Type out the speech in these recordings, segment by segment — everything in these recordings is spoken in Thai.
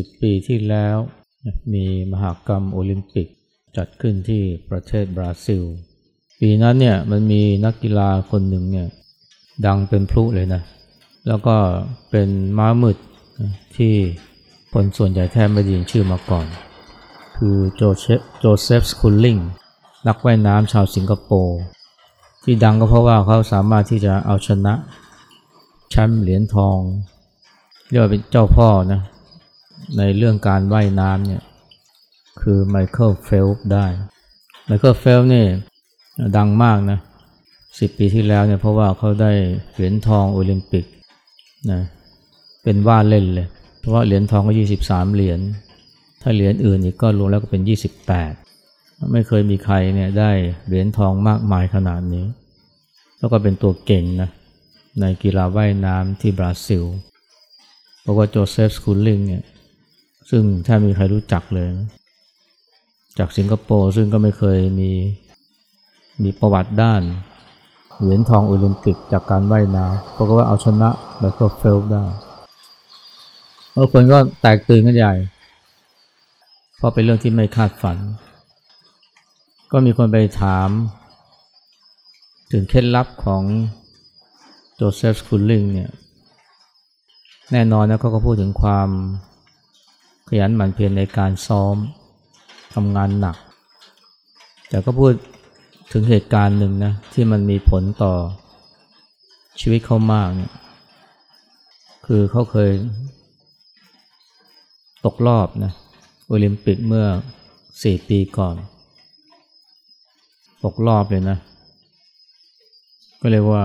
สิบปีที่แล้ว มีมหกรรมโอลิมปิกจัดขึ้นที่ประเทศบราซิล ปีนั้นเนี่ยมันมีนักกีฬาคนหนึ่งเนี่ยดังเป็นพลุเลยนะ แล้วก็เป็นม้ามืดที่คนส่วนใหญ่แทบไม่ได้ยินชื่อมาก่อน คือโจเซฟโจเซฟสคูลลิงนักว่ายน้ำชาวสิงคโปร์ ที่ดังก็เพราะว่าเขาสามารถที่จะเอาชนะแชมป์เหรียญทอง เรียกว่าเป็นเจ้าพ่อนะ ในเรื่องการว่ายน้ำเนี่ยคือไมเคิลเฟลป์ได้ไมเคิลเฟลป์นี่ดังมากนะสิบปีที่แล้วเนี่ยเพราะว่าเขาได้เหรียญทองโอลิมปิกนะเป็นว่าเล่นเลย เพราะว่าเหรียญทองก็ 23 เหรียญถ้าเหรียญอื่นอีกก็รวมแล้วก็เป็น 28 ไม่เคยมีใครเนี่ยได้เหรียญทองมากมายขนาดนี้ แล้วก็เป็นตัวเก่งนะในกีฬาว่ายน้ำที่บราซิลเพราะว่าโจเซฟสคูลลิงเนี่ย ซึ่งแทบมีใครรู้จักเลยนะจากสิงคโปร์ซึ่งก็ไม่เคยมีมีประวัติด้านเหรียญทองโอลิมปิกจากการว่ายน้ำเพราะว่าเอาชนะไมเคิลเฟลป์ได้บางคนก็แตกตื่นกันใหญ่ เพราะเป็นเรื่องที่ไม่คาดฝัน ก็มีคนไปถาม ถึงเคล็ดลับของโจเซฟสคูลลิงเนี่ย แน่นอนนะเขาก็พูดถึงความ ขยันหมั่นเพียรในการซ้อมทำงานหนัก แต่ก็พูดถึงเหตุการณ์หนึ่งนะที่มันมีผลต่อชีวิตเขามากเนี่ยคือเขาเคย ตกรอบนะโอลิมปิกเมื่อสี่ปีก่อน ตกรอบเลยนะ ก็เรียกว่า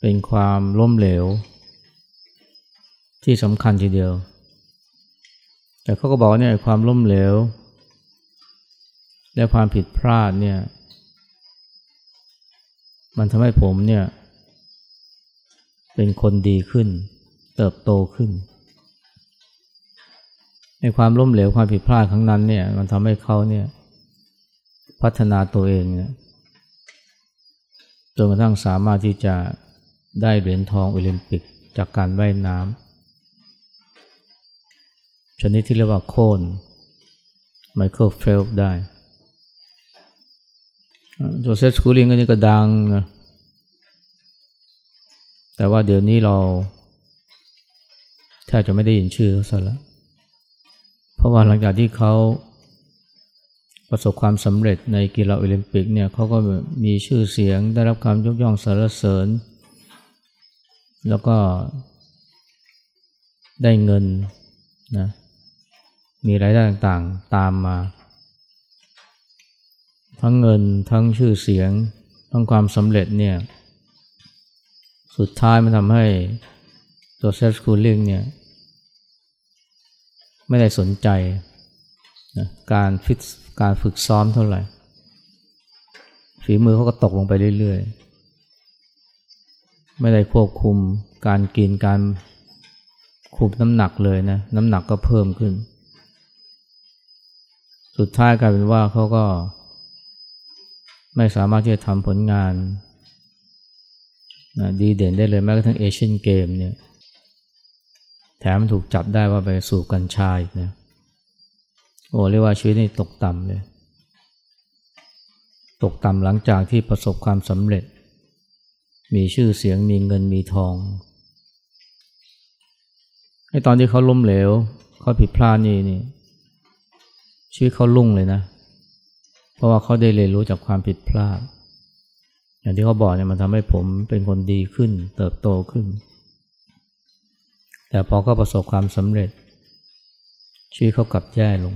เป็นความล้มเหลว ที่สำคัญทีเดียว แต่เขาก็บอกเนี่ยความล้มเหลว และความผิดพลาดเนี่ย มันทำให้ผมเนี่ย เป็นคนดีขึ้น เติบโตขึ้น ในความล้มเหลวความผิดพลาดครั้งนั้นเนี่ย มันทำให้เขาเนี่ย พัฒนาตัวเองเนี่ยจนกระทั่งสามารถที่จะได้เหรียญทองโอลิมปิกจากการว่ายน้ำ ชนิดที่เรียกว่าโคนไมเคิลเฟลป์ได้โจเซฟสคูลลิงก็นี่ก็ดังนะแต่ว่าเดี๋ยวนี้เราแทบจะไม่ได้ยินชื่อเขาซะแล้ว เพราะว่าหลังจากที่เขาประสบความสำเร็จในกีฬาโอลิมปิกเนี่ยเขาก็มีชื่อเสียงได้รับการยกย่องสรรเสริญ แล้วก็ได้เงินนะ มีรายได้ต่างๆตามมา ทั้งเงินทั้งชื่อเสียง ทั้งความสำเร็จเนี่ย สุดท้ายมันทำให้ตัวเซฟสคูลิงเนี่ยไม่ได้สนใจนะการฟิตการฝึกซ้อมเท่าไหร่ ฝีมือเขาก็ตกลงไปเรื่อยๆ ไม่ได้ควบคุมการกินการคุมน้ำหนักเลยนะ น้ำหนักก็เพิ่มขึ้น สุดท้ายกลายเป็นว่าเขาก็ ไม่สามารถที่จะทำผลงานนะดีเด่นได้เลยแม้กระทั่งเอเชียนเกมเนี่ยแถมถูกจับได้ว่าไปสู่กัญชาอีกนะโอ้เรียกว่าชีวิตนี่ตกต่ำเลย ตกต่ำหลังจากที่ประสบความสำเร็จ มีชื่อเสียงมีเงินมีทองไอ้ตอนที่เขาล้มเหลวเขาผิดพลาดนี่นี่ ชีวิตเขาลุ่งเลยนะ เพราะว่าเขาได้เรียนรู้จากความผิดพลาด อย่างที่เขาบอกเนี่ยมันทำให้ผมเป็นคนดีขึ้น เติบโตขึ้น แต่พอเขาประสบความสำเร็จ ชีวิตเขากลับแย่ลง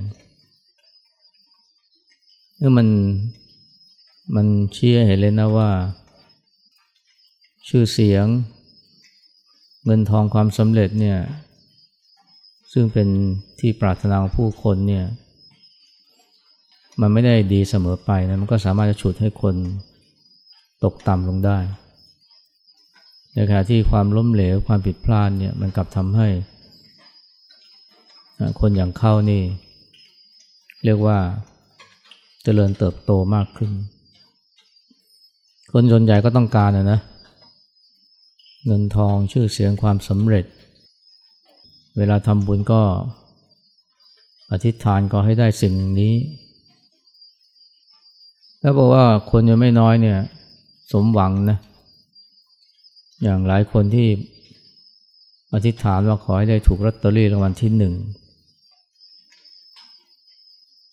นี่มันมันเชี้เห็นเลยนะว่า ชื่อเสียง เงินทองความสำเร็จเนี่ย ซึ่งเป็นที่ปรารถนาของผู้คนเนี่ย มันไม่ได้ดีเสมอไปนะมันก็สามารถจะฉุดให้คนตกต่ำลงได้ในขณะที่ความล้มเหลวความผิดพลาดเนี่ยมันกลับทำให้ คนอย่างเข้านี่ เรียกว่าเจริญเติบโตมากขึ้น คนส่วนใหญ่ก็ต้องการนะนะ เงินทองชื่อเสียงความสำเร็จ เวลาทำบุญก็อธิษฐานก็ให้ได้สิ่งนี้ แล้วบอกว่าคนยังไม่น้อยเนี่ย สมหวังนะ อย่างหลายคนที่อธิษฐานว่าขอให้ได้ถูกลอตเตอรี่รางวัลที่หนึ่ง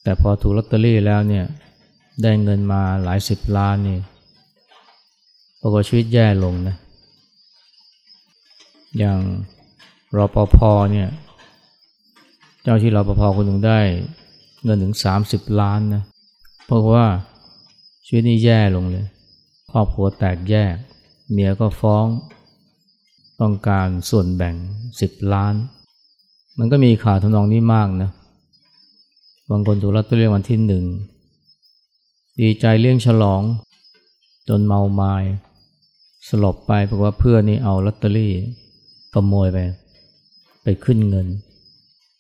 แต่พอถูกลอตเตอรี่แล้วเนี่ย ได้เงินมาหลายสิบล้านนี่ปรากฏชีวิตแย่ลงนะ อย่างรอปภเนี่ย เจ้าที่รอปภคนหนึ่งได้เงินถึงสามสิบล้านนะ เพราะว่า ชีวิตนี้แย่ลงเลยครอบครัวแตกแยก เมียก็ฟ้อง ต้องการส่วนแบ่งสิบล้าน มันก็มีข่าวทำนองนี้มากนะบางคนถูกลอตเตอรี่วันที่หนึ่งดีใจเลี้ยงฉลอง จนเมาไมา้สลบไปเพราะว่าเพื่อนนี่เอาลอตเตอรี่ขโมยไป ไปขึ้นเงิน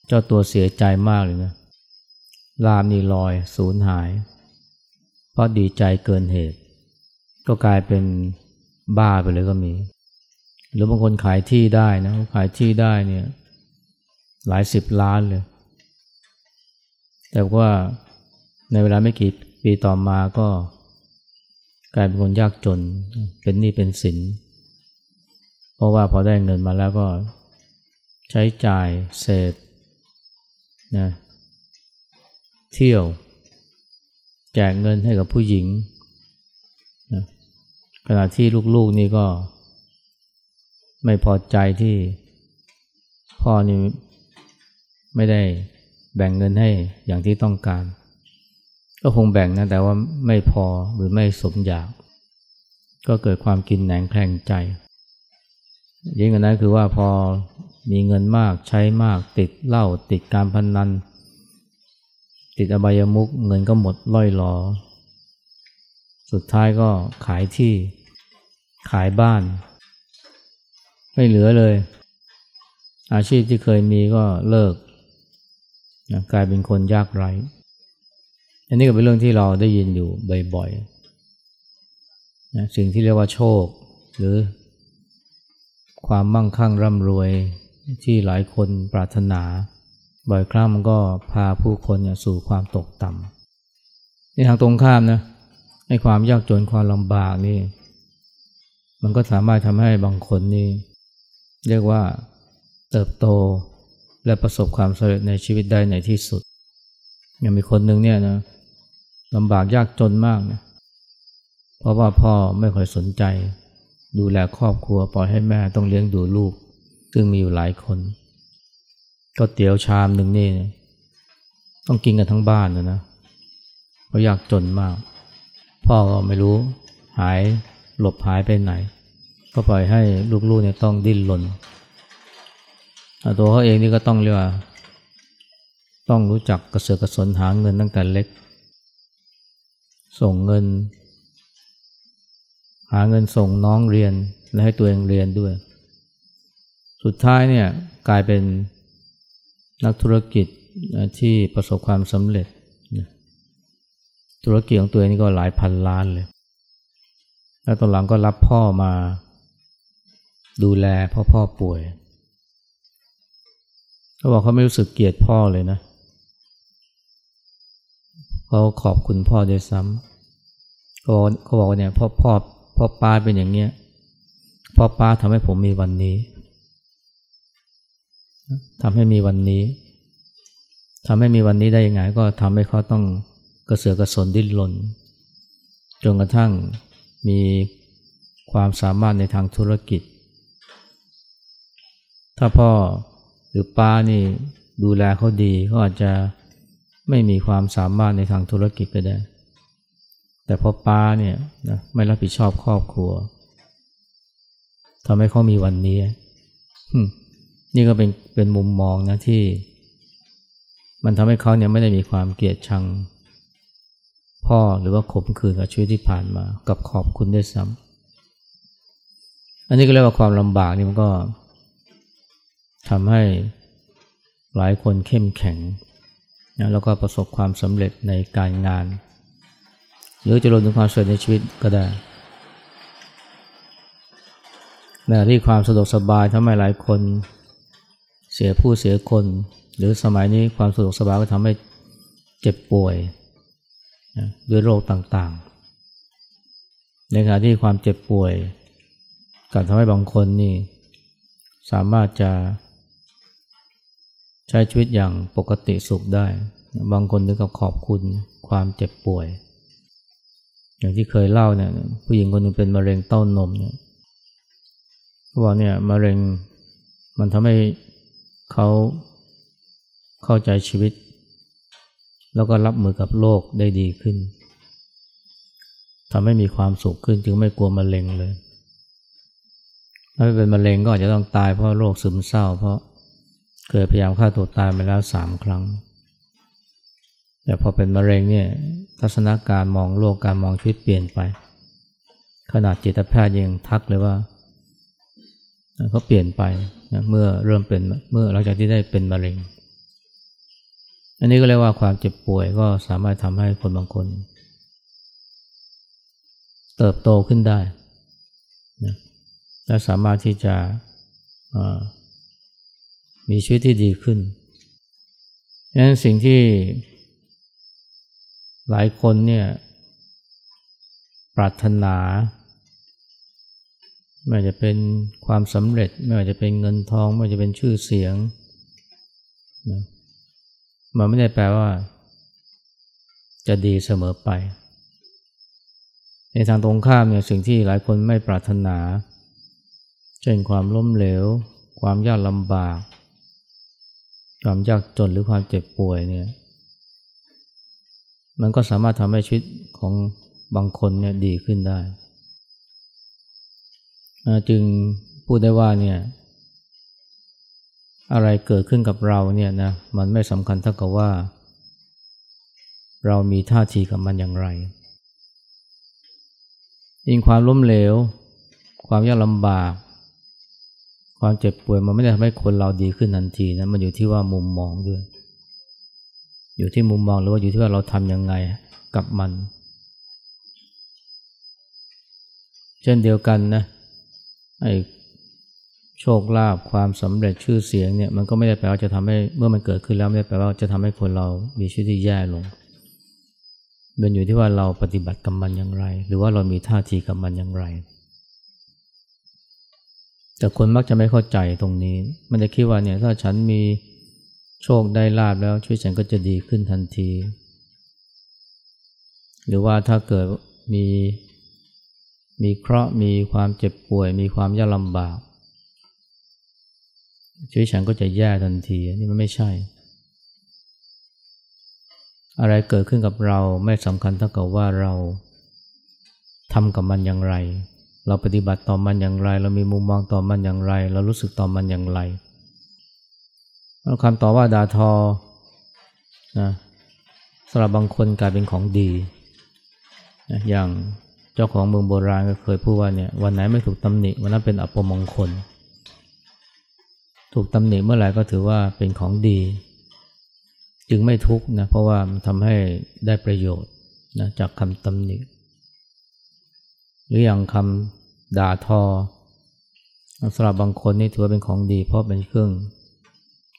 เจ้าตัวเสียใจมากเลยนะลามนี่ลอยสูญหาย เพราะดีใจเกินเหตุ ก็กลายเป็นบ้าไปเลยก็มี หรือบางคนขายที่ได้นะขายที่ได้เนี่ยหลายสิบล้านเลย แต่ว่าในเวลาไม่กี่ปีต่อมาก็กลายเป็นคนยากจน เป็นหนี้เป็นสิน เพราะว่าพอได้เงินมาแล้วก็ใช้จ่ายเสพนะเที่ยว แจกเงินให้กับผู้หญิงนะขณะที่ลูกๆนี่ก็ ไม่พอใจที่พ่อนี่ไม่ได้แบ่งเงินให้อย่างที่ต้องการ ก็คงแบ่งนะแต่ว่าไม่พอหรือไม่สมอยาก ก็เกิดความกินแหนงแคลงใจยิ่งกว่านั้นคือว่าพอมีเงินมากใช้มากติดเหล้าติดการพนนัน ติดอบายมุกเงินก็หมดล่อยหลอ สุดท้ายก็ขายที่ขายบ้าน ไม่เหลือเลย อาชีพที่เคยมีก็เลิกนะกลายเป็นคนยากไร้อันนี้ก็เป็นเรื่องที่เราได้ยินอยู่บ่อยๆนะสิ่งที่เรียกว่าโชค หรือความมั่งคั่งร่ำรวยที่หลายคนปรารถนา บ่อยครั้งมันก็พาผู้คนสู่ความตกต่ำในทางตรงข้ามนะในความยากจนความลำบากนี่ มันก็สามารถทำให้บางคนนี่เรียกว่าเติบโตและประสบความสำเร็จในชีวิตได้ในที่สุด ยังมีคนหนึ่งเนี่ยนะลำบากยากจนมากนะเพราะว่าพ่อไม่ค่อยสนใจ ดูแลครอบครัวปล่อยให้แม่ต้องเลี้ยงดูลูก ซึ่งมีอยู่หลายคน ก็เตี๋ยวชามหนึ่งนี่ ต้องกินกันทั้งบ้านนะนะเพราะยากจนมาก พ่อก็ไม่รู้หายหลบหายไปไหน ก็ปล่อยให้ลูกๆเนี่ยต้องดิ้นรนตัวเขาเองนี่ก็ต้องเรียกว่า ต้องรู้จักกระเสือกกระสนหาเงินตั้งแต่เล็ก ส่งเงิน หาเงินส่งน้องเรียนและให้ตัวเองเรียนด้วย สุดท้ายเนี่ยกลายเป็น นักธุรกิจที่ประสบความสำเร็จ ธุรกิจของตัวเองนี่ก็หลายพันล้านเลย แล้วตอนหลังก็รับพ่อมาดูแลพ่อพ่อป่วยเขาบอกเขาไม่รู้สึกเกลียดพ่อเลยนะเขาขอบคุณพ่อด้วยซ้ำเขาเขาบอกว่าเนี่ยพ่อพ่อพ่อป้าเป็นอย่างเงี้ยพ่อป้าทำให้ผมมีวันนี้ ทำให้มีวันนี้ทำให้มีวันนี้ได้ยังไง ก็ทำให้เขาต้องกระเสือกกระสนดิ้นรนจนกระทั่งมีความสามารถในทางธุรกิจ ถ้าพ่อหรือป้านี่ดูแลเขาดีเขาอาจจะไม่มีความสามารถในทางธุรกิจก็ได้ แต่พอป้าเนี่ยนะไม่รับผิดชอบครอบครัวทำให้เขามีวันนี้ นี่ก็เป็นเป็นมุมมองนะที่ มันทำให้เขาเนี่ยไม่ได้มีความเกลียดชัง พ่อหรือว่าขมขื่นกับชีวิตที่ผ่านมา กับขอบคุณด้วยซ้ำอันนี้ก็เรียกว่าความลำบากนี่มันก็ทำให้หลายคนเข้มแข็งนะแล้วก็ประสบความสำเร็จในการงาน หรือจะรวมถึงความสำเร็จในชีวิตก็ได้ในที่ความสะดวกสบายทำให้หลายคน สียผู้เสียคน หรือสมัยนี้ความสะดวกสบายก็ทำให้เจ็บป่วยนะด้วยโรคต่างๆ ในขณะที่ความเจ็บป่วยกับทำให้บางคนนี่สามารถจะใช้ชีวิตอย่างปกติสุขได้ บางคนถึงกับขอบคุณความเจ็บป่วย อย่างที่เคยเล่าเนี่ยผู้หญิงคนหนึ่งเป็นมะเร็งเต้านมเนี่ยเขาบอกเนี่ยมะเร็งมันทำให้ เขาเข้าใจชีวิต แล้วก็รับมือกับโรคได้ดีขึ้นทำให้มีความสุขขึ้นจึงไม่กลัวมะเร็งเลย ถ้าไม่เป็นมะเร็งก็อาจจะต้องตายเพราะโรคซึมเศร้า เพราะเคยพยายามฆ่าตัวตายมาแล้วสามครั้ง แต่พอเป็นมะเร็งเนี่ยทัศนการมองโลกการมองชีวิตเปลี่ยนไป ขนาดจิตแพทย์ยังทักเลยว่า เขาเปลี่ยนไปนะเมื่อเริ่มเป็นเมื่อหลังจากที่ได้เป็นมะเร็ง อันนี้ก็เรียกว่าความเจ็บป่วยก็สามารถทำให้คนบางคน เติบโตขึ้นได้นะและสามารถที่จะมีชีวิตที่ดีขึ้นดังนั้นสิ่งที่หลายคนเนี่ยปรารถนา ไม่ว่าจะเป็นความสำเร็จ ไม่ว่าจะเป็นเงินทอง ไม่ว่าจะเป็นชื่อเสียงนะมันไม่ได้แปลว่า จะดีเสมอไป ในทางตรงข้ามเนี่ยสิ่งที่หลายคนไม่ปรารถนา เช่นความล้มเหลว ความยากลำบาก ความยากจนหรือความเจ็บป่วยเนี่ย มันก็สามารถทำให้ชีวิตของบางคนเนี่ยดีขึ้นได้ จึงพูดได้ว่าเนี่ยอะไรเกิดขึ้นกับเราเนี่ยนะมันไม่สำคัญเท่ากับว่า เรามีท่าทีกับมันอย่างไรยิ่งความล้มเหลว ความยากลำบาก ความเจ็บป่วยมันไม่ได้ทำให้คนเราดีขึ้นทันทีนะมันอยู่ที่ว่ามุมมองด้วย อยู่ที่มุมมองหรือว่าอยู่ที่ว่าเราทำยังไงกับมัน เช่นเดียวกันนะ ไอ้โชคลาภความสำเร็จชื่อเสียงเนี่ยมันก็ไม่ได้แปลว่าจะทำให้เมื่อมันเกิดขึ้นแล้วไม่ได้แปลว่าจะทำให้คนเรามีชีวิตที่แย่ลงมันอยู่ที่ว่าเราปฏิบัติกับมันอย่างไร หรือว่าเรามีท่าทีกับมันอย่างไร แต่คนมักจะไม่เข้าใจตรงนี้ มันจะคิดว่าเนี่ยถ้าฉันมีโชคได้ลาบแล้วชีวิตฉันก็จะดีขึ้นทันที หรือว่าถ้าเกิดมี มีเคราะห์มีความเจ็บป่วย มีความยากลำบากชีวิตฉันก็จะแย่ทันทีนี่มันไม่ใช่ อะไรเกิดขึ้นกับเราไม่สำคัญเท่ากับว่าเราทำกับมันอย่างไร เราปฏิบัติต่อมันอย่างไร เรามีมุมมองต่อมันอย่างไร เรารู้สึกต่อมันอย่างไรคำต่อว่าดาทอนะสำหรับบางคนกลายเป็นของดีนะอย่าง เจ้าของเมืองโบราณก็เคยพูดว่าเนี่ยวันไหนไม่ถูกตำหนิวันนั้นเป็นอัปมงคล ถูกตำหนิเมื่อไหร่ก็ถือว่าเป็นของดี จึงไม่ทุกข์นะเพราะว่ามันทำให้ได้ประโยชน์นะจากคำตำหนิ หรืออย่างคำด่าทอสำหรับบางคนนี่ถือว่าเป็นของดี เพราะเป็นเครื่อง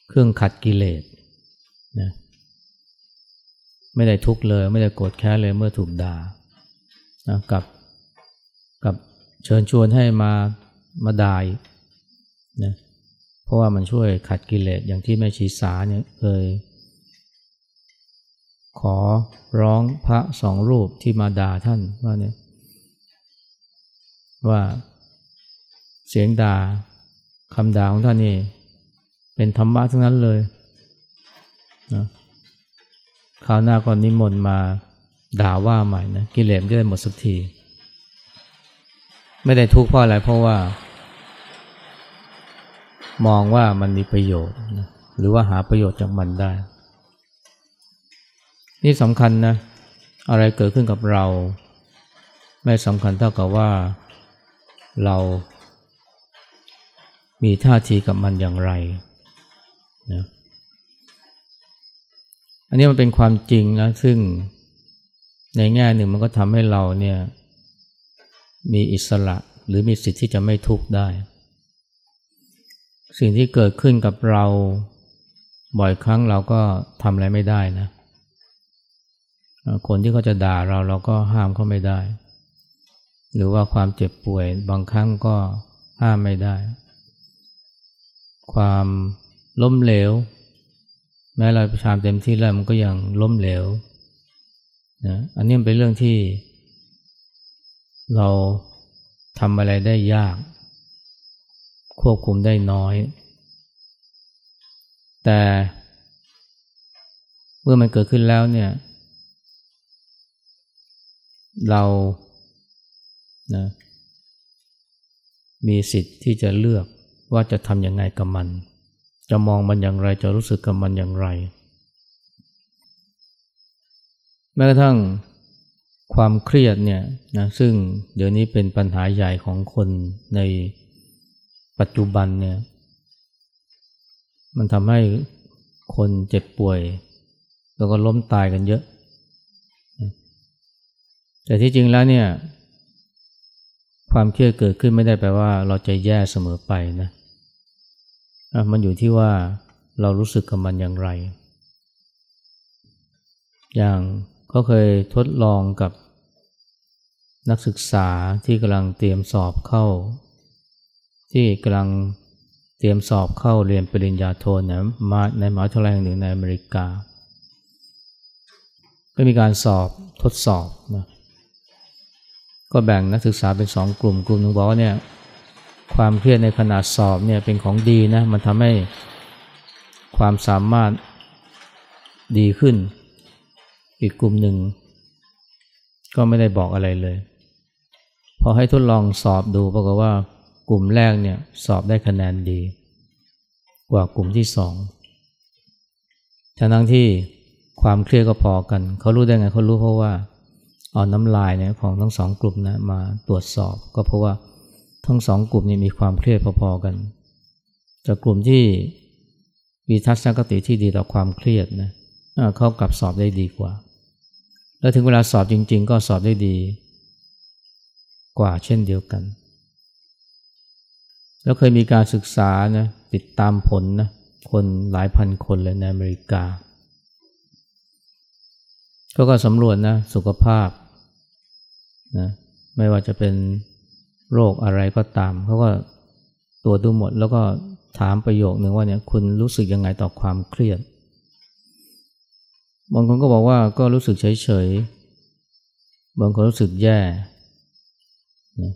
เครื่องขัดกิเลสนะไม่ได้ทุกข์เลย ไม่ได้โกรธแค้นเลยเมื่อถูกด่า นะกับกับเชิญชวนให้มามาดายนะเพราะว่ามันช่วยขัดกิเลสอย่างที่แม่ชีสาเนี่ยเคยขอร้องพระสองรูปที่มาด่าท่านว่าเนี่ยว่าเสียงด่าคำด่าของท่านนี่เป็นธรรมะทั้งนั้นเลยนะคราวหน้าก่อนนิมนต์มา ด่าว่าใหม่นะกิเลสจะได้หมดสักที ไม่ได้ทุกข์เพราะอะไรเพราะว่า มองว่ามันมีประโยชน์นะหรือว่าหาประโยชน์จากมันได้ นี่สำคัญนะ อะไรเกิดขึ้นกับเรา ไม่สำคัญเท่ากับว่าเรามีท่าทีกับมันอย่างไรนะอันนี้มันเป็นความจริงนะซึ่ง ในแง่หนึ่งมันก็ทำให้เราเนี่ยมีอิสระหรือมีสิทธิ์ที่จะไม่ทุกข์ได้ สิ่งที่เกิดขึ้นกับเราบ่อยครั้งเราก็ทำอะไรไม่ได้นะ คนที่เขาจะด่าเราเราก็ห้ามเขาไม่ได้ หรือว่าความเจ็บป่วยบางครั้งก็ห้ามไม่ได้ ความล้มเหลว แม้เราพยายามเต็มที่แล้วมันก็ยังล้มเหลว นะอันนี้เป็นเรื่องที่ เราทำอะไรได้ยาก ควบคุมได้น้อย แต่เมื่อมันเกิดขึ้นแล้วเนี่ย เรานะมีสิทธิ์ที่จะเลือกว่าจะทำอยังไงกับมัน จะมองมันอย่างไร จะรู้สึกกับมันอย่างไร แม้กระทั่งความเครียดเนี่ยนะซึ่งเดี๋ยวนี้เป็นปัญหาใหญ่ของคนในปัจจุบันเนี่ยมันทำให้คนเจ็บป่วย แล้วก็ล้มตายกันเยอะ แต่ที่จริงแล้วเนี่ย ความเครียดเกิดขึ้นไม่ได้แปลว่า เราจะแย่เสมอไปนะมันอยู่ที่ว่าเรารู้สึกกับมันอย่างไร อย่าง เขาเคยทดลองกับนักศึกษาที่กำลังเตรียมสอบเข้า ที่กำลังเตรียมสอบเข้าเรียนปริญญาโทนะมาในมหาวิทยาลัยแห่งหนึ่งในอเมริกา ก็มีการสอบทดสอบนะก็แบ่งนักศึกษาเป็นสองกลุ่มกลุ่มหนึ่งบอกว่าเนี่ยความเครียดในขณะสอบเนี่ยเป็นของดีนะมันทำให้ความสามารถดีขึ้น อีกกลุ่มหนึ่ง ก็ไม่ได้บอกอะไรเลย พอให้ทดลองสอบดูปรากฏว่ากลุ่มแรกเนี่ยสอบได้คะแนนดี กว่ากลุ่มที่สองทั้งที่ความเครียดก็พอกัน เขารู้ได้ไงเขารู้เพราะว่าเอาน้ำลายเนี่ยของทั้งสองกลุ่มนะมาตรวจสอบก็เพราะว่าทั้งสองกลุ่มนี้มีความเครียดพอๆกันจากกลุ่มที่มีทัศนคติที่ดีต่อความเครียดนะเขากลับสอบได้ดีกว่า แล้วถึงเวลาสอบจริง ๆ ก็สอบได้ดี กว่าเช่นเดียวกัน แล้วเคยมีการศึกษานะติดตามผลนะคนหลายพันคนเลยในอเมริกาเขาก็สำรวจนะสุขภาพนะไม่ว่าจะเป็นโรคอะไรก็ตาม เขาก็ตรวจดูหมดแล้วก็ถามประโยคหนึ่งว่าเนี่ยคุณรู้สึกยังไงต่อความเครียด บางคนก็บอกว่าก็รู้สึกเฉยๆ บางคนรู้สึกแย่นะ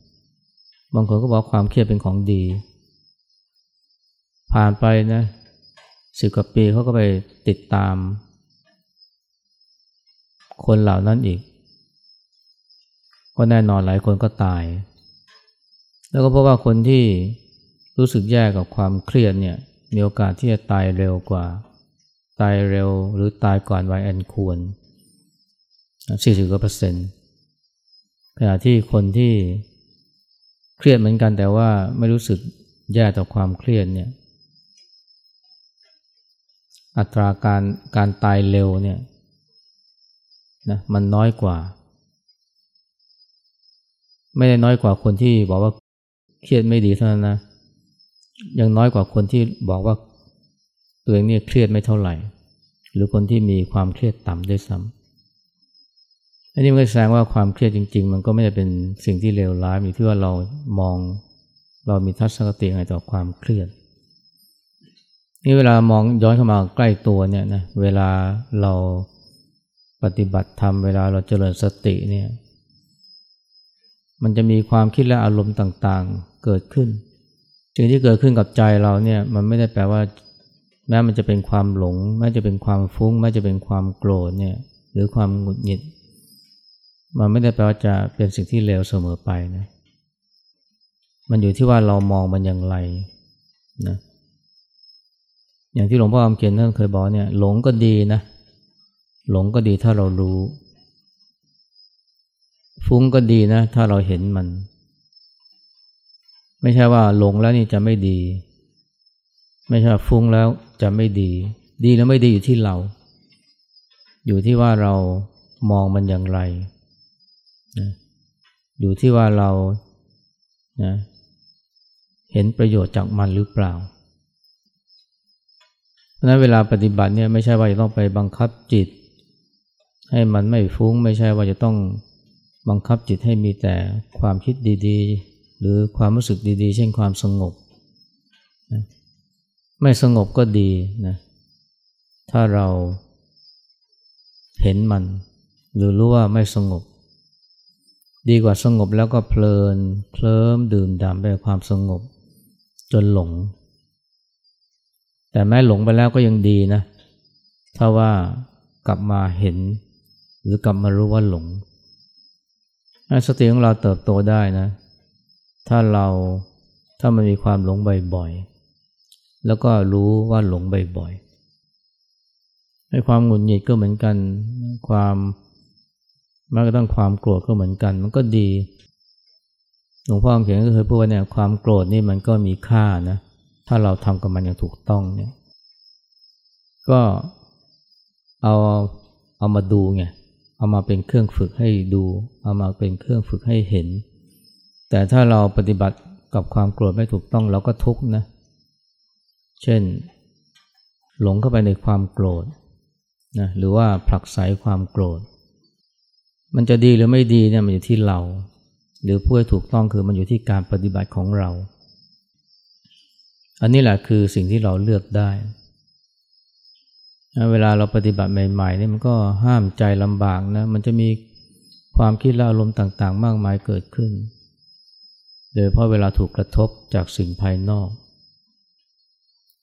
บางคนก็บอกความเครียดเป็นของดี ผ่านไปนะสิบกว่าปีเขาก็ไปติดตาม คนเหล่านั้นอีก ก็แน่นอนหลายคนก็ตาย แล้วก็เพราะว่าคนที่รู้สึกแย่กับความเครียดเนี่ยมีโอกาสที่จะตายเร็วกว่า ตายเร็วหรือตายก่อนวัยอันควร40กว่าเปอร์เซ็นต์ขณะที่คนที่เครียดเหมือนกันแต่ว่าไม่รู้สึกแย่ต่อความเครียดเนี่ย อัตราการการตายเร็วเนี่ยนะมันน้อยกว่า ไม่ได้น้อยกว่าคนที่บอกว่าเครียดไม่ดีเท่านั้นนะยังน้อยกว่าคนที่บอกว่า ตัวเองเนี่ยเครียดไม่เท่าไหร่ หรือคนที่มีความเครียดต่ำด้วยซ้ำอันนี้มันก็แสดงว่าความเครียดจริง ๆ มันก็ไม่ได้เป็นสิ่งที่เลวร้ายมีที่ว่าเรามองเรามีทัศนคติอะไรต่อความเครียดนี่เวลามองย้อนเข้ามาใกล้ตัวเนี่ยนะเวลาเราปฏิบัติธรรมเวลาเราเจริญสติเนี่ยมันจะมีความคิดและอารมณ์ต่างๆเกิดขึ้นสิ่งที่เกิดขึ้นกับใจเราเนี่ยมันไม่ได้แปลว่า แม้มันจะเป็นความหลงแม้จะเป็นความฟุ้งแม้จะเป็นความโกรธเนี่ยหรือความหงุดหงิด มันไม่ได้แปลว่าจะเป็นสิ่งที่เลวเสมอไปนะมันอยู่ที่ว่าเรามองมันอย่างไรนะอย่างที่หลวงพ่อคำเขียนท่านเคยบอกเนี่ยหลงก็ดีนะหลงก็ดีถ้าเรารู้ ฟุ้งก็ดีนะ ถ้าเราเห็นมัน ไม่ใช่ว่าหลงแล้วนี่จะไม่ดี ไม่ใช่ฟุ้งแล้ว จะไม่ดี ดีแล้วไม่ดีอยู่ที่เรา อยู่ที่ว่าเรามองมันอย่างไรนะอยู่ที่ว่าเรานะเห็นประโยชน์จากมันหรือเปล่า เพราะนั้นเวลาปฏิบัติเนี่ยไม่ใช่ว่าจะต้องไปบังคับจิต ให้มันไม่ฟุ้งไม่ใช่ว่าจะต้องบังคับจิตให้มีแต่ความคิดดีๆ หรือความรู้สึกดีๆ เช่นความสงบนะ ไม่สงบก็ดีนะ ถ้าเราเห็นมัน หรือรู้ว่าไม่สงบ ดีกว่าสงบแล้วก็เพลินเคลิ้มดื่มด่ำไปความสงบ จนหลง แต่แม้หลงไปแล้วก็ยังดีนะ ถ้าว่ากลับมาเห็น หรือกลับมารู้ว่าหลงสติของเราเติบโตได้นะ ถ้าเราถ้ามันมีความหลงบ่อยๆ แล้วก็รู้ว่าหลงบ่อยๆให้ความหงุดหงิดก็เหมือนกัน ความแม้กระทั่งความโกรธก็เหมือนกัน มันก็ดี หลวงพ่อเขียนก็เคยพูดว่าเนี่ยความโกรธนี่มันก็มีค่านะ ถ้าเราทำกับมันอย่างถูกต้องเนี่ย ก็เอาเอามาดูไง เอามาเป็นเครื่องฝึกให้ดู เอามาเป็นเครื่องฝึกให้เห็น แต่ถ้าเราปฏิบัติกับความโกรธไม่ถูกต้องเราก็ทุกข์นะเเช่น หลงเข้าไปในความโกรธนะหรือว่าผลักไสความโกรธ มันจะดีหรือไม่ดีเนี่ยมันอยู่ที่เรา หรือพูดถูกต้องคือมันอยู่ที่การปฏิบัติของเรา อันนี้แหละคือสิ่งที่เราเลือกได้ เวลาเราปฏิบัติใหม่ๆนี่มันก็ห้ามใจลำบากนะมันจะมีความคิดและอารมณ์ต่างๆ มากมายเกิดขึ้น โดยเพราะเวลาถูกกระทบจากสิ่งภายนอก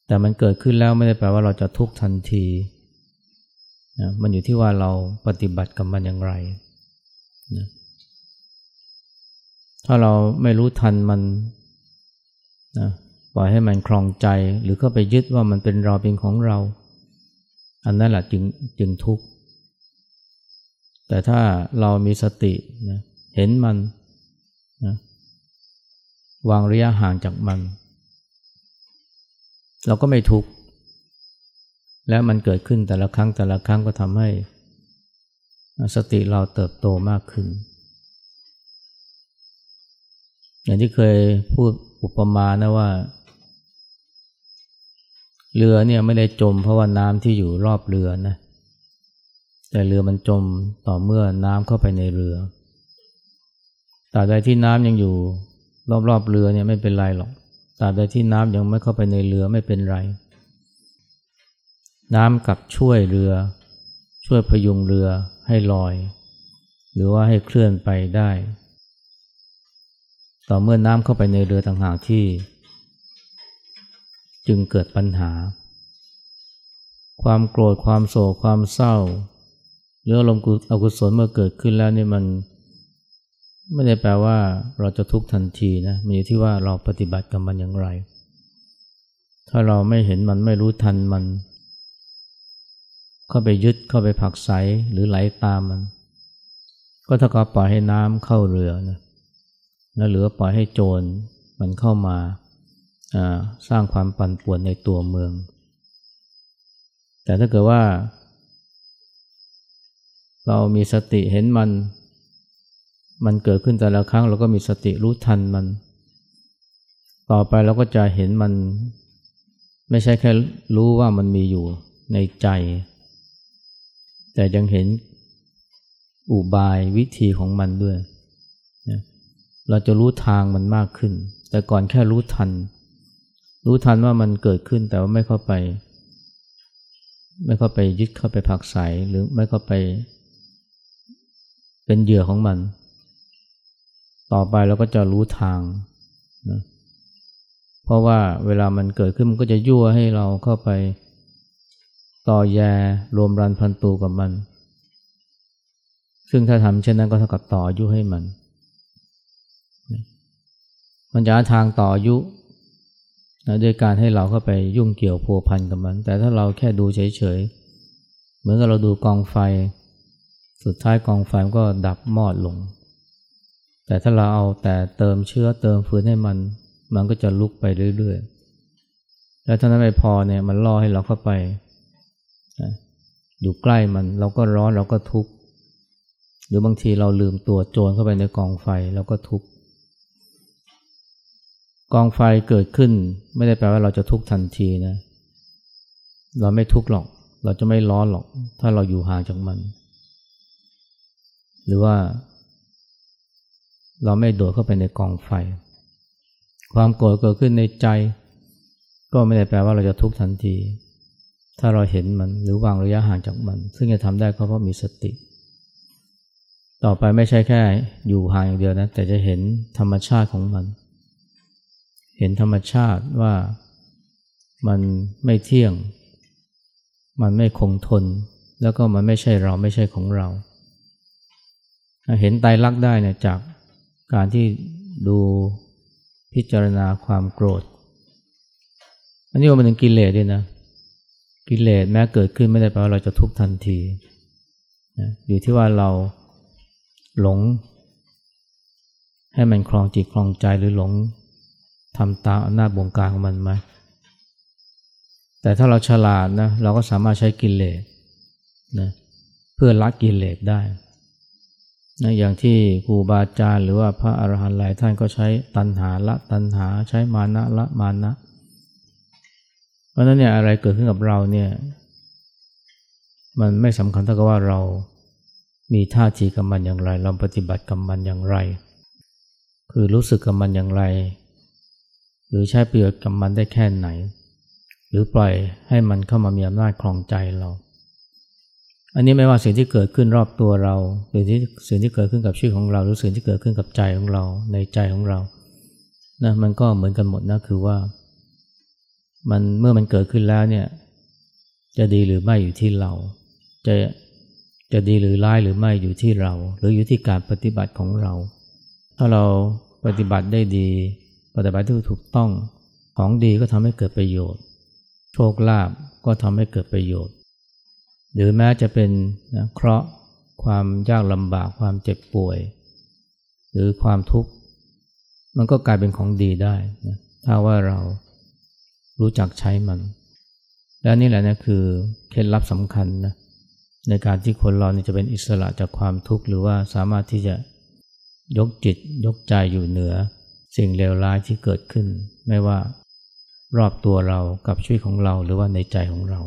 แต่มันเกิดขึ้นแล้วไม่ได้แปลว่าเราจะทุกข์ทันทีนะมันอยู่ที่ว่าเราปฏิบัติกับมันอย่างไรนะถ้าเราไม่รู้ทันมันนะปล่อยให้มันคลองใจหรือก็ไปยึดว่ามันเป็นเราเป็นของเรา อันนั้นแหละจึงจึงทุกข์แต่ถ้าเรามีสตินะเห็นมันนะวางระยะห่างจากมัน เราก็ไม่ทุกข์ และมันเกิดขึ้นแต่ละครั้งแต่ละครั้งก็ทำให้สติเราเติบโตมากขึ้น อย่างที่เคยพูดอุปมานะว่า เรือเนี่ยไม่ได้จมเพราะว่าน้ำที่อยู่รอบเรือนะ แต่เรือมันจมต่อเมื่อน้ำเข้าไปในเรือตราบใดที่น้ำยังอยู่รอบๆเรือเนี่ยไม่เป็นไรหรอก ตราบใดที่น้ำยังไม่เข้าไปในเรือไม่เป็นไร น้ำกับช่วยเรือ ช่วยพยุงเรือให้ลอย หรือว่าให้เคลื่อนไปได้ ต่อเมื่อน้ำเข้าไปในเรือต่างหากที่ จึงเกิดปัญหา ความโกรธความโศกความเศร้าหรืออารมณ์อกุศลเมื่อเกิดขึ้นแล้วนี่มัน ไม่ได้แปลว่าเราจะทุกข์ทันทีนะมันอยู่ที่ว่าเราปฏิบัติกับมันอย่างไร ถ้าเราไม่เห็นมันไม่รู้ทันมัน เข้าไปยึดเข้าไปผักใสหรือไหลตามมัน ก็ถ้ากับปล่อยให้น้ำเข้าเรือนะแล้วเหลือปล่อยให้โจรมันเข้ามาสร้างความปั่นป่วนในตัวเมือง แต่ถ้าเกิดว่า เรามีสติเห็นมัน มันเกิดขึ้นแต่ละครั้งเราก็มีสติรู้ทันมัน ต่อไปเราก็จะเห็นมัน ไม่ใช่แค่รู้ว่ามันมีอยู่ในใจ แต่ยังเห็นอุบายวิธีของมันด้วยเราจะรู้ทางมันมากขึ้น แต่ก่อนแค่รู้ทัน รู้ทันว่ามันเกิดขึ้นแต่ว่าไม่เข้าไป ไม่เข้าไปยึดเข้าไปผักใสหรือไม่เข้าไป เป็นเหยื่อของมัน ต่อไปเราก็จะรู้ทางนะเพราะว่าเวลามันเกิดขึ้นมันก็จะยั่วให้เราเข้าไปต่อแยรวมรันพันตูกับมัน ซึ่งถ้าทำเช่นนั้นก็เท่ากับต่ออยุให้มัน มันจะหาทางต่ออยุนะด้วยการให้เราเข้าไปยุ่งเกี่ยวพัวพันกับมัน แต่ถ้าเราแค่ดูเฉยๆ เหมือนกับเราดูกองไฟ สุดท้ายกองไฟมันก็ดับมอดลง แต่ถ้าเราเอาแต่เติมเชื้อเติมฟืนให้มัน มันก็จะลุกไปเรื่อยๆ แล้วถ้านั้นไม่พอเนี่ยมันล่อให้เราเข้าไป อยู่ใกล้มันเราก็ร้อนเราก็ทุกข์หรือบางทีเราลืมตัวโจรเข้าไปในกองไฟเราก็ทุกข์กองไฟเกิดขึ้น ไม่ได้แปลว่าเราจะทุกข์ทันทีนะ เราไม่ทุกข์หรอก เราจะไม่ร้อนหรอก ถ้าเราอยู่ห่างจากมัน หรือว่า เราไม่โดดเข้าไปในกองไฟ ความโกรธเกิดขึ้นในใจ ก็ไม่ได้แปลว่าเราจะทุกข์ทันที ถ้าเราเห็นมันหรือวางระยะห่างจากมัน ซึ่งจะทำได้ก็เพราะมีสติ ต่อไปไม่ใช่แค่อยู่ห่างอย่างเดียวนะ แต่จะเห็นธรรมชาติของมัน เห็นธรรมชาติว่ามันไม่เที่ยง มันไม่คงทน แล้วก็มันไม่ใช่เราไม่ใช่ของเรา เห็นไตรลักษณ์ได้เนี่ยจาก การที่ดูพิจารณาความโกรธ อันนี้มันถึงกิเลสด้วยนะ กิเลสแม้เกิดขึ้นไม่ได้แปลว่าเราจะทุกข์ทันทีนะอยู่ที่ว่าเราหลง ให้มันคลองจิตคลองใจหรือหลงทำตามอำนาจบงการของมันไหมแต่ถ้าเราฉลาดนะเราก็สามารถใช้กิเลสนะเพื่อละกิเลสได้ นะอย่างที่ครูบาอาจารย์หรือว่าพระอรหันต์หลายท่านก็ใช้ตัณหาละตัณหาใช้มานะละมานะ เพราะนั้นเนี่ยอะไรเกิดขึ้นกับเราเนี่ย มันไม่สำคัญเท่ากับว่าเรามีท่าทีกับมันอย่างไร เราปฏิบัติกับมันอย่างไร คือรู้สึกกับมันอย่างไร หรือใช้ประโยชน์กับมันได้แค่ไหน หรือปล่อยให้มันเข้ามามีอำนาจคลองใจเรา อันนี้ไม่ว่าสิ่งที่เกิดขึ้นรอบตัวเราหรือที่สิ่งที่เกิดขึ้นกับชีวิตของเรา หรือสิ่งที่เกิดขึ้นกับใจของเราในใจของเรานะมันก็เหมือนกันหมดนะคือว่า มันเมื่อมันเกิดขึ้นแล้วเนี่ย จะดีหรือไม่อยู่ที่เรา จะจะดีหรือร้ายหรือไม่อยู่ที่เรา หรืออยู่ที่การปฏิบัติของเรา ถ้าเราปฏิบัติได้ดี ปฏิบัติที่ถูกต้องของดีก็ทำให้เกิดประโยชน์ โชคลาภก็ทำให้เกิดประโยชน์ หรือแม้จะเป็นนะเคราะห์ความยากลำบากความเจ็บป่วย หรือความทุกข์ มันก็กลายเป็นของดีได้นะถ้าว่าเรารู้จักใช้มัน และนี่แหละนะคือเคล็ดลับสำคัญนะในการที่คนเรานี่จะเป็นอิสระจากความทุกข์หรือว่าสามารถที่จะยกจิตยกใจอยู่เหนือ สิ่งเลวร้ายที่เกิดขึ้น ไม่ว่ารอบตัวเรากับชีวิตของเราหรือว่าในใจของเรา